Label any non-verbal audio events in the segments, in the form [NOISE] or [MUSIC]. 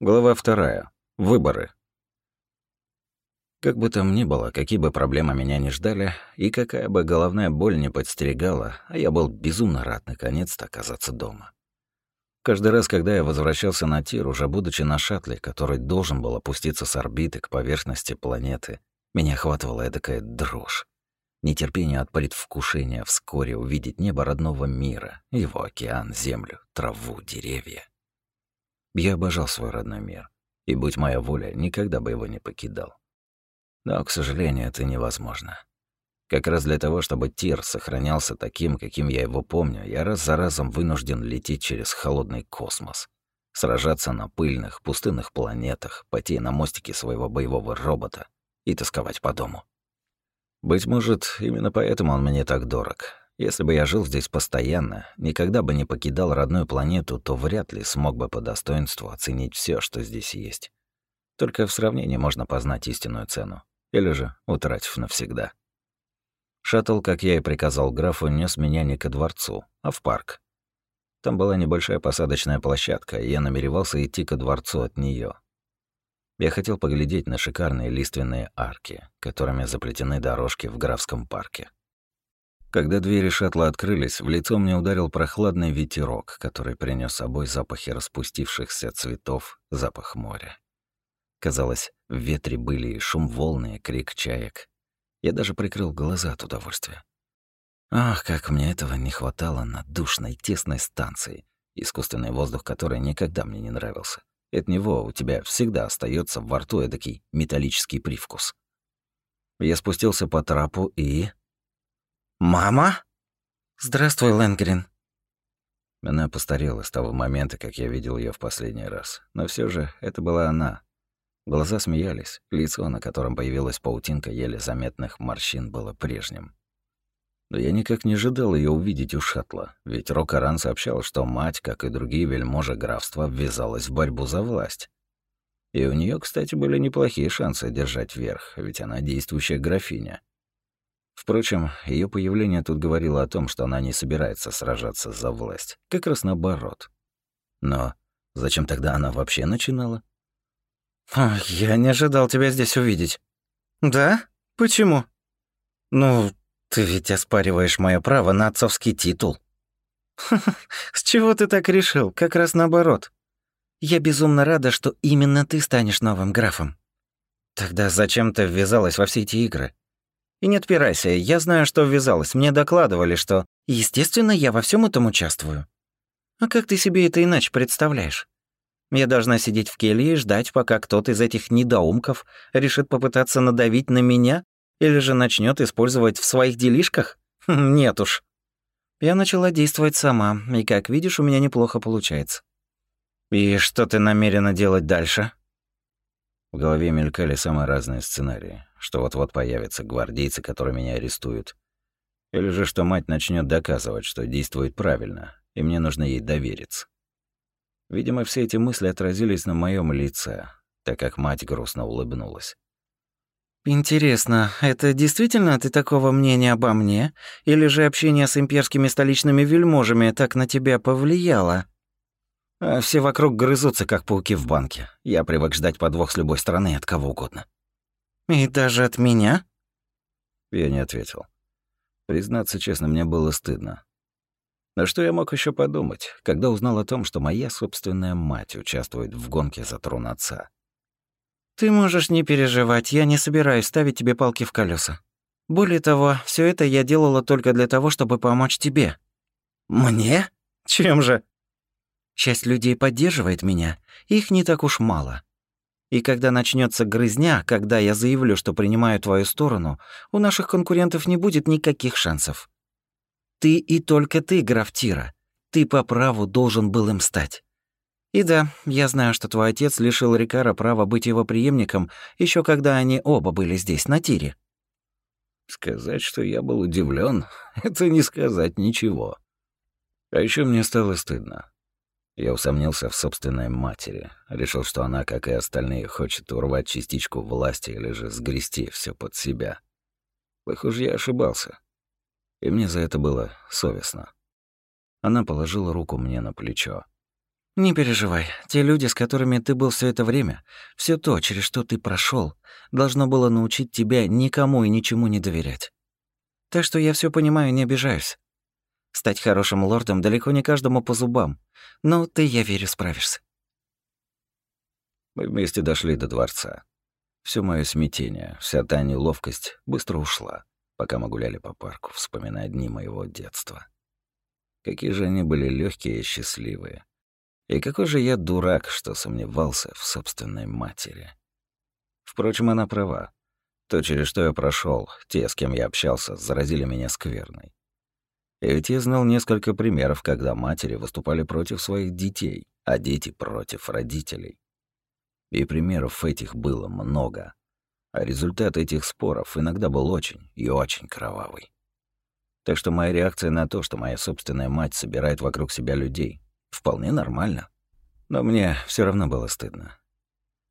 Глава вторая. Выборы. Как бы там ни было, какие бы проблемы меня не ждали, и какая бы головная боль не подстерегала, а я был безумно рад наконец-то оказаться дома. Каждый раз, когда я возвращался на Тир, уже будучи на шаттле, который должен был опуститься с орбиты к поверхности планеты, меня охватывала эдакая дрожь. Нетерпение от предвкушения вскоре увидеть небо родного мира, его океан, землю, траву, деревья. Я обожал свой родной мир, и, будь моя воля, никогда бы его не покидал. Но, к сожалению, это невозможно. Как раз для того, чтобы Тир сохранялся таким, каким я его помню, я раз за разом вынужден лететь через холодный космос, сражаться на пыльных, пустынных планетах, потея на мостике своего боевого робота и тосковать по дому. Быть может, именно поэтому он мне так дорог, если бы я жил здесь постоянно, никогда бы не покидал родную планету, то вряд ли смог бы по достоинству оценить все, что здесь есть. Только в сравнении можно познать истинную цену. Или же утратив навсегда. Шаттл, как я и приказал графу, нес меня не ко дворцу, а в парк. Там была небольшая посадочная площадка, и я намеревался идти ко дворцу от нее. Я хотел поглядеть на шикарные лиственные арки, которыми заплетены дорожки в графском парке. Когда двери шаттла открылись, в лицо мне ударил прохладный ветерок, который принес с собой запахи распустившихся цветов, запах моря. Казалось, в ветре были и шум волны, и крик чаек. Я даже прикрыл глаза от удовольствия. Ах, как мне этого не хватало на душной, тесной станции, искусственный воздух которой никогда мне не нравился. От него у тебя всегда остается во рту эдакий металлический привкус. Я спустился по трапу и «Мама?» «Здравствуй, Лэнгрин». Она постарела с того момента, как я видел ее в последний раз. Но все же это была она. Глаза смеялись, лицо, на котором появилась паутинка еле заметных морщин, было прежним. Но я никак не ожидал ее увидеть у шаттла, ведь Рокаран сообщал, что мать, как и другие вельможи графства, ввязалась в борьбу за власть. И у нее, кстати, были неплохие шансы держать верх, ведь она действующая графиня. Впрочем, ее появление тут говорило о том, что она не собирается сражаться за власть. Как раз наоборот. Но зачем тогда она вообще начинала? «Я не ожидал тебя здесь увидеть». «Да? Почему?» «Ну, ты ведь оспариваешь мое право на отцовский титул». «С чего ты так решил? Как раз наоборот. Я безумно рада, что именно ты станешь новым графом». «Тогда зачем ты ввязалась во все эти игры?» И не отпирайся, я знаю, что ввязалась. Мне докладывали, что... Естественно, я во всем этом участвую. А как ты себе это иначе представляешь? Я должна сидеть в келье и ждать, пока кто-то из этих недоумков решит попытаться надавить на меня или же начнет использовать в своих делишках? [LAUGHS] Нет уж. Я начала действовать сама, и, как видишь, у меня неплохо получается. И что ты намерена делать дальше? В голове мелькали самые разные сценарии что вот-вот появятся гвардейцы, которые меня арестуют. Или же что мать начнет доказывать, что действует правильно, и мне нужно ей довериться. Видимо, все эти мысли отразились на моем лице, так как мать грустно улыбнулась. «Интересно, это действительно ты такого мнения обо мне? Или же общение с имперскими столичными вельможами так на тебя повлияло?» А «Все вокруг грызутся, как пауки в банке. Я привык ждать подвох с любой стороны от кого угодно». «И даже от меня?» Я не ответил. Признаться честно, мне было стыдно. Но что я мог еще подумать, когда узнал о том, что моя собственная мать участвует в гонке за трон отца? «Ты можешь не переживать, я не собираюсь ставить тебе палки в колеса. Более того, все это я делала только для того, чтобы помочь тебе». «Мне? Чем же?» «Часть людей поддерживает меня, их не так уж мало. И когда начнется грызня, когда я заявлю, что принимаю твою сторону, у наших конкурентов не будет никаких шансов. Ты и только ты, граф Тира. Ты по праву должен был им стать. И да, я знаю, что твой отец лишил Рикара права быть его преемником, еще когда они оба были здесь, на Тире. Сказать, что я был удивлен, [LAUGHS] это не сказать ничего. А еще мне стало стыдно. Я усомнился в собственной матери. Решил, что она, как и остальные, хочет урвать частичку власти или же сгрести все под себя. Похоже, я ошибался. И мне за это было совестно. Она положила руку мне на плечо. Не переживай. Те люди, с которыми ты был все это время, все то, через что ты прошел, должно было научить тебя никому и ничему не доверять. Так что я все понимаю и не обижаюсь. Стать хорошим лордом далеко не каждому по зубам, но ты, я верю, справишься. Мы вместе дошли до дворца. Все мое смятение, вся та неловкость быстро ушла, пока мы гуляли по парку, вспоминая дни моего детства. Какие же они были легкие и счастливые. И какой же я дурак, что сомневался в собственной матери. Впрочем, она права. То, через что я прошел, те, с кем я общался, заразили меня скверной. И ведь я знал несколько примеров, когда матери выступали против своих детей, а дети против родителей. И примеров этих было много. А результат этих споров иногда был очень и очень кровавый. Так что моя реакция на то, что моя собственная мать собирает вокруг себя людей, Вполне нормально. Но мне все равно было стыдно.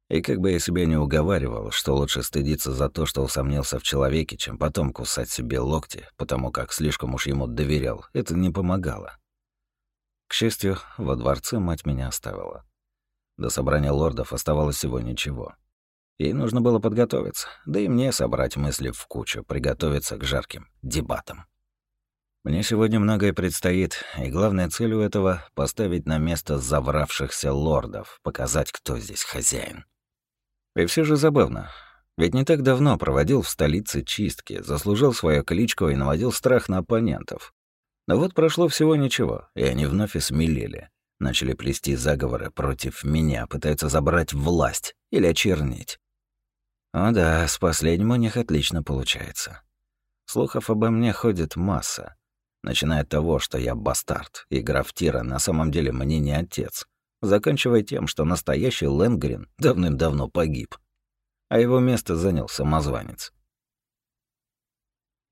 И как бы я себя не уговаривал, что лучше стыдиться за то, что усомнился в человеке, чем потом кусать себе локти, потому как слишком уж ему доверял, это не помогало. К счастью, во дворце мать меня оставила. До собрания лордов оставалось всего ничего. Ей нужно было подготовиться, да и мне собрать мысли в кучу, приготовиться к жарким дебатам. Мне сегодня многое предстоит, и главная цель у этого — поставить на место завравшихся лордов, показать, кто здесь хозяин. И все же забавно. Ведь не так давно проводил в столице чистки, заслужил свою кличку и наводил страх на оппонентов. Но вот прошло всего ничего, и они вновь осмелели. Начали плести заговоры против меня, пытаются забрать власть или очернить. О да, с последним у них отлично получается. Слухов обо мне ходит масса. Начиная от того, что я бастард, и граф Тира на самом деле мне не отец, заканчивая тем, что настоящий Лэнгрин давным-давно погиб, а его место занял самозванец.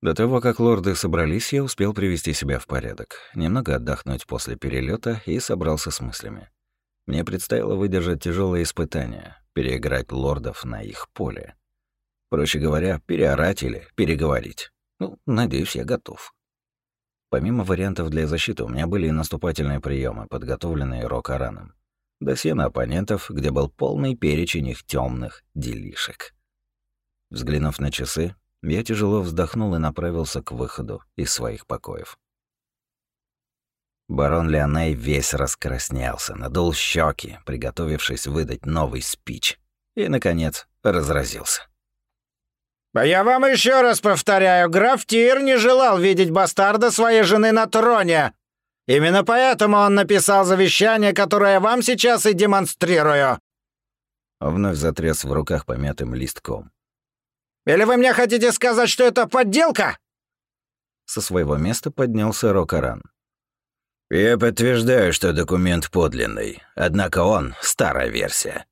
До того, как лорды собрались, я успел привести себя в порядок, немного отдохнуть после перелета и собрался с мыслями. Мне предстояло выдержать тяжелые испытания, переиграть лордов на их поле. Проще говоря, переорать или переговорить. Ну, надеюсь, я готов. Помимо вариантов для защиты, у меня были и наступательные приемы, подготовленные Рокараном. Досье на оппонентов, где был полный перечень их темных делишек. Взглянув на часы, я тяжело вздохнул и направился к выходу из своих покоев. Барон Леоней весь раскраснелся, надул щеки, приготовившись выдать новый спич. И, наконец, разразился. А я вам еще раз повторяю, граф Тир не желал видеть бастарда своей жены на троне. Именно поэтому он написал завещание, которое я вам сейчас и демонстрирую». Вновь затряс в руках помятым листком. «Или вы мне хотите сказать, что это подделка?» Со своего места поднялся Рокаран. «Я подтверждаю, что документ подлинный, однако он — старая версия.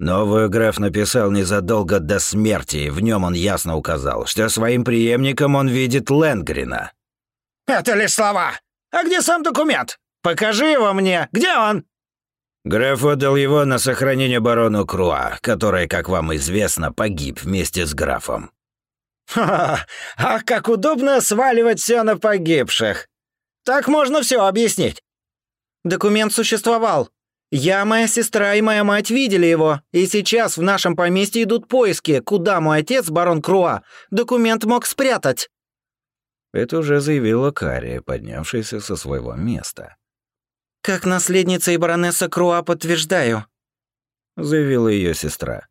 Новую граф написал незадолго до смерти, и в нем он ясно указал, что своим преемником он видит Лэнгрина. «Это лишь слова. А где сам документ? Покажи его мне. Где он?» Граф отдал его на сохранение барону Круа, который, как вам известно, погиб вместе с графом. «Ха, ах, как удобно сваливать все на погибших. Так можно все объяснить. Документ существовал, я, моя сестра и моя мать видели его, и сейчас в нашем поместье идут поиски, куда мой отец, барон Круа, документ мог спрятать». Это уже заявила Кария, поднявшаяся со своего места. «Как наследница и баронесса Круа подтверждаю», — заявила ее сестра.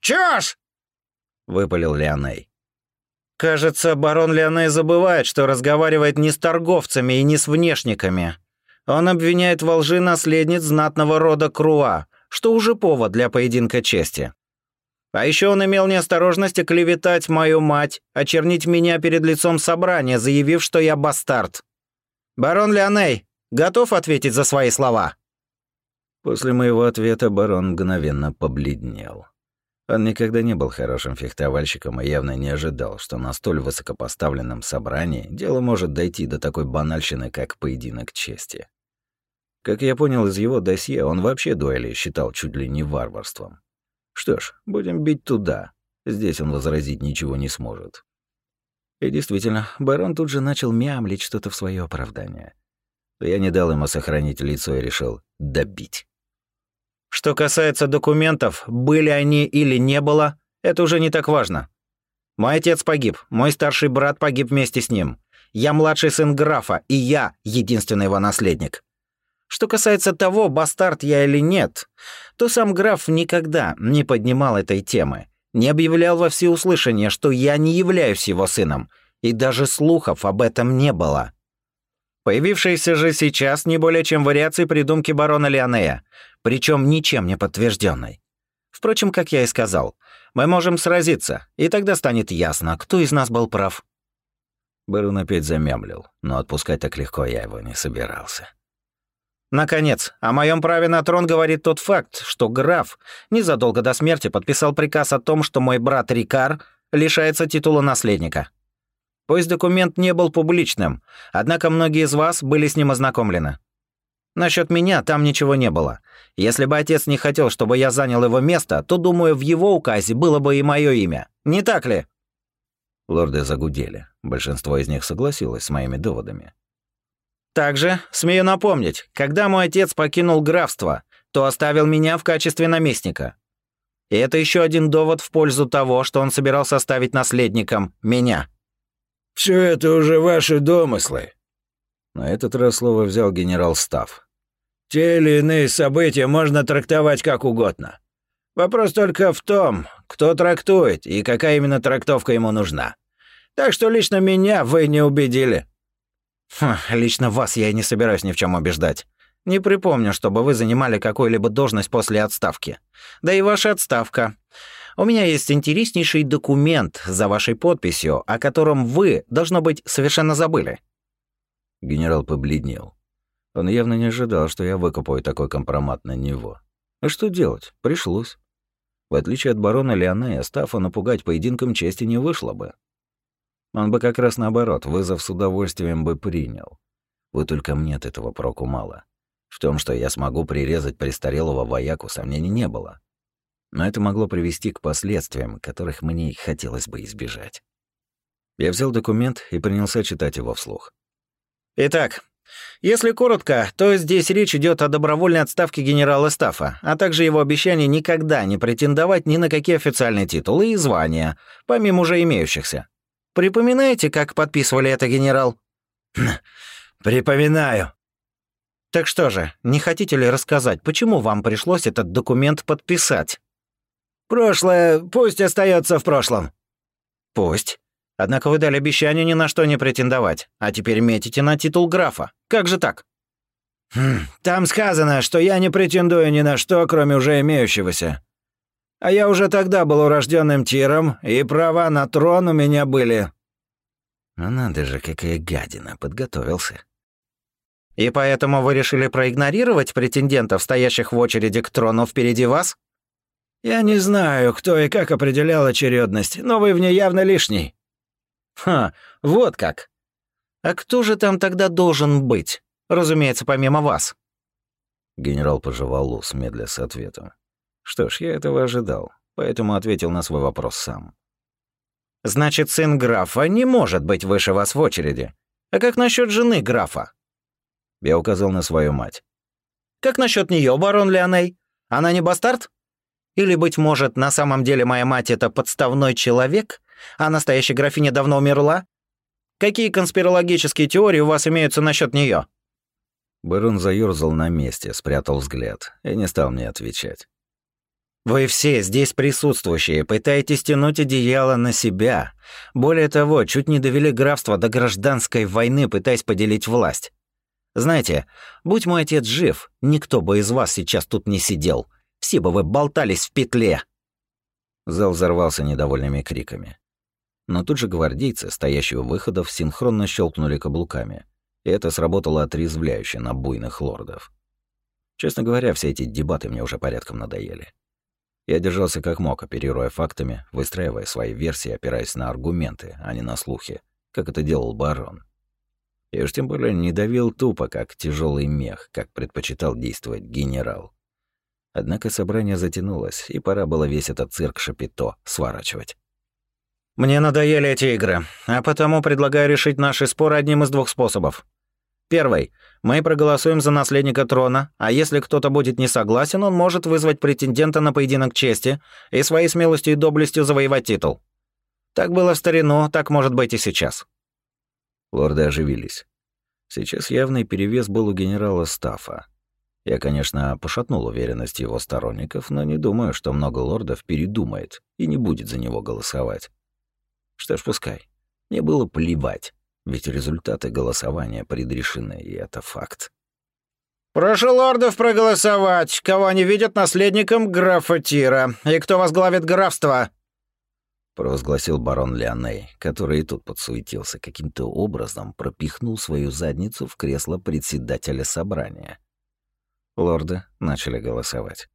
«Чушь!» — выпалил Леоней. «Кажется, барон Леоней забывает, что разговаривает не с торговцами и не с внешниками», он обвиняет во лжи наследниц знатного рода Круа, что уже повод для поединка чести. А еще он имел неосторожность клеветать мою мать, очернить меня перед лицом собрания, заявив, что я бастард. Барон Леоней, готов ответить за свои слова?» После моего ответа барон мгновенно побледнел. Он никогда не был хорошим фехтовальщиком и явно не ожидал, что на столь высокопоставленном собрании дело может дойти до такой банальщины, как поединок чести. Как я понял из его досье, он вообще дуэли считал чуть ли не варварством. Что ж, будем бить туда. Здесь он возразить ничего не сможет. И действительно, барон тут же начал мямлить что-то в свое оправдание. я не дал ему сохранить лицо и решил добить. Что касается документов, были они или не было, это уже не так важно. Мой отец погиб, мой старший брат погиб вместе с ним. Я младший сын графа, и я единственный его наследник. Что касается того, бастард я или нет, то сам граф никогда не поднимал этой темы, не объявлял во всеуслышание, что я не являюсь его сыном, и даже слухов об этом не было. Появившиеся же сейчас не более чем вариации придумки барона Леонея, причем ничем не подтвержденной. Впрочем, как я и сказал, мы можем сразиться, и тогда станет ясно, кто из нас был прав. Барон опять замямлил, но отпускать так легко я его не собирался. Наконец, о моем праве на трон говорит тот факт, что граф незадолго до смерти подписал приказ о том, что мой брат Рикар лишается титула наследника. Пусть документ не был публичным, однако многие из вас были с ним ознакомлены. Насчет меня там ничего не было. Если бы отец не хотел, чтобы я занял его место, то, думаю, в его указе было бы и мое имя. Не так ли? Лорды загудели. Большинство из них согласилось с моими доводами. Также, смею напомнить, когда мой отец покинул графство, то оставил меня в качестве наместника. И это еще один довод в пользу того, что он собирался оставить наследником меня. Все это уже ваши домыслы. На этот раз слово взял генерал Став. Те или иные события можно трактовать как угодно. Вопрос только в том, кто трактует и какая именно трактовка ему нужна. Так что лично меня вы не убедили. Хм, лично вас я и не собираюсь ни в чем убеждать. Не припомню, чтобы вы занимали какую-либо должность после отставки. Да и ваша отставка. У меня есть интереснейший документ за вашей подписью, о котором вы, должно быть, совершенно забыли. Генерал побледнел. Он явно не ожидал, что я выкопаю такой компромат на него. А что делать? Пришлось. В отличие от барона Леонея, Стафа напугать поединком чести не вышло бы. Он бы как раз наоборот, вызов с удовольствием бы принял. Вот только мне от этого проку мало. В том, что я смогу прирезать престарелого вояку, сомнений не было. Но это могло привести к последствиям, которых мне хотелось бы избежать. Я взял документ и принялся читать его вслух. Итак, если коротко, то здесь речь идет о добровольной отставке генерала Стафа, а также его обещании никогда не претендовать ни на какие официальные титулы и звания, помимо уже имеющихся. Припоминаете, как подписывали это, генерал?» «Припоминаю». «Так что же, не хотите ли рассказать, почему вам пришлось этот документ подписать?» «Прошлое пусть остается в прошлом». «Пусть. Однако вы дали обещание ни на что не претендовать, а теперь метите на титул графа. Как же так?» хм, «Там сказано, что я не претендую ни на что, кроме уже имеющегося. А я уже тогда был урожденным тиром, и права на трон у меня были». «Ну надо же, какая гадина, подготовился». «И поэтому вы решили проигнорировать претендентов, стоящих в очереди к трону впереди вас?» «Я не знаю, кто и как определял очередность, но вы в ней явно лишний». «Ха, вот как. А кто же там тогда должен быть? Разумеется, помимо вас». Генерал пожевал ус, медля с ответом. Что ж, я этого ожидал, поэтому ответил на свой вопрос сам. «Значит, сын графа не может быть выше вас в очереди. А как насчет жены графа?» Я указал на свою мать. «Как насчет нее, барон Леоней? Она не бастард? Или, быть может, на самом деле моя мать — это подставной человек, а настоящая графиня давно умерла? Какие конспирологические теории у вас имеются насчет нее? Барон заёрзал на месте, спрятал взгляд и не стал мне отвечать. Вы все здесь присутствующие пытаетесь тянуть одеяло на себя. Более того, чуть не довели графство до гражданской войны, пытаясь поделить власть. Знаете, будь мой отец жив, никто бы из вас сейчас тут не сидел. Все бы вы болтались в петле. Зал взорвался недовольными криками. Но тут же гвардейцы, стоящие у выходов, синхронно щелкнули каблуками. И это сработало отрезвляюще на буйных лордов. Честно говоря, все эти дебаты мне уже порядком надоели. Я держался как мог, оперируя фактами, выстраивая свои версии, опираясь на аргументы, а не на слухи, как это делал барон. И уж тем более не давил тупо, как тяжелый мех, как предпочитал действовать генерал. Однако собрание затянулось, и пора было весь этот цирк Шапито сворачивать. «Мне надоели эти игры, а потому предлагаю решить наши споры одним из двух способов. Первый. Мы проголосуем за наследника трона, а если кто-то будет не согласен, он может вызвать претендента на поединок чести и своей смелостью и доблестью завоевать титул. Так было в старину, так может быть и сейчас». Лорды оживились. Сейчас явный перевес был у генерала Стаффа. Я, конечно, пошатнул уверенность его сторонников, но не думаю, что много лордов передумает и не будет за него голосовать. Что ж, пускай. Мне было плевать. Ведь результаты голосования предрешены, и это факт. «Прошу лордов проголосовать. Кого они видят наследником графа Тира? И кто возглавит графство?» Провозгласил барон Леоней, который и тут подсуетился, каким-то образом пропихнул свою задницу в кресло председателя собрания. Лорды начали голосовать.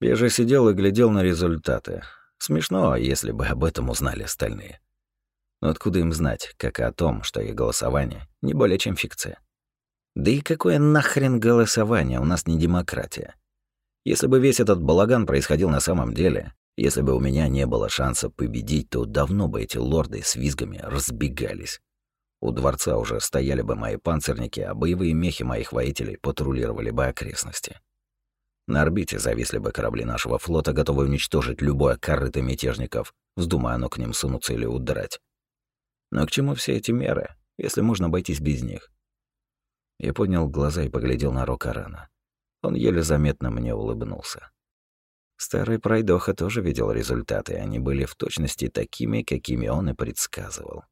Я же сидел и глядел на результаты. Смешно, если бы об этом узнали остальные. Но откуда им знать, как и о том, что их голосование не более чем фикция? Да и какое нахрен голосование, у нас не демократия. Если бы весь этот балаган происходил на самом деле, если бы у меня не было шанса победить, то давно бы эти лорды с визгами разбегались. У дворца уже стояли бы мои панцирники, а боевые мехи моих воителей патрулировали бы окрестности. На орбите зависли бы корабли нашего флота, готовые уничтожить любое корыто мятежников, вздумая оно к ним сунуться или удрать. Но к чему все эти меры, если можно обойтись без них? Я поднял глаза и поглядел на Рокарана. Он еле заметно мне улыбнулся. Старый пройдоха тоже видел результаты, они были в точности такими, какими он и предсказывал.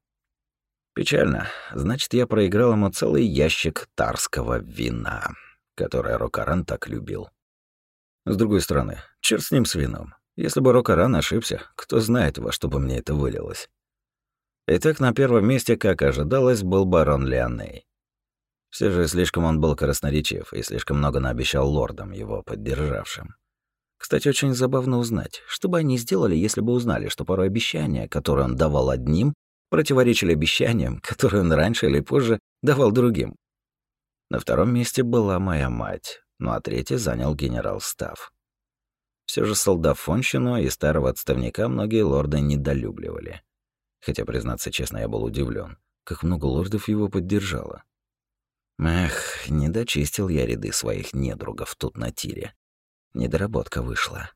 Печально. Значит, я проиграл ему целый ящик тарского вина, которое Рокаран так любил. С другой стороны, черт с ним с вином. Если бы Рокаран ошибся, кто знает, во что бы мне это вылилось. Итак, на первом месте, как ожидалось, был барон Леоней. Все же слишком он был красноречив и слишком много наобещал лордам, его поддержавшим. Кстати, очень забавно узнать, что бы они сделали, если бы узнали, что порой обещания, которые он давал одним, противоречили обещаниям, которые он раньше или позже давал другим. На втором месте была моя мать, ну а третий занял генерал Став. Все же солдафонщину и старого отставника многие лорды недолюбливали. Хотя, признаться честно, я был удивлен, как много лордов его поддержало. Эх, не дочистил я ряды своих недругов тут на тире. Недоработка вышла.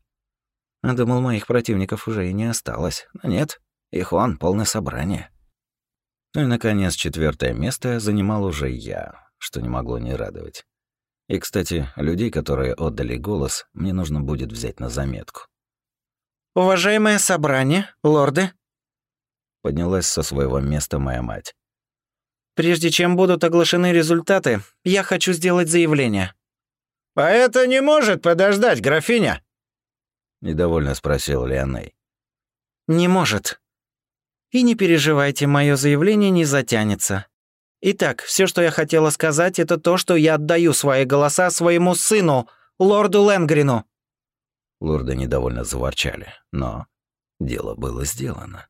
А думал, моих противников уже и не осталось. Но нет, их он, полное собрание. Ну и, наконец, четвертое место занимал уже я, что не могло не радовать. И, кстати, людей, которые отдали голос, мне нужно будет взять на заметку. «Уважаемое собрание, лорды», Поднялась со своего места моя мать. «Прежде чем будут оглашены результаты, я хочу сделать заявление». «А это не может подождать, графиня?» Недовольно спросил Леоней. «Не может. И не переживайте, мое заявление не затянется. Итак, все, что я хотела сказать, это то, что я отдаю свои голоса своему сыну, лорду Ленгрину». Лорды недовольно заворчали, но дело было сделано.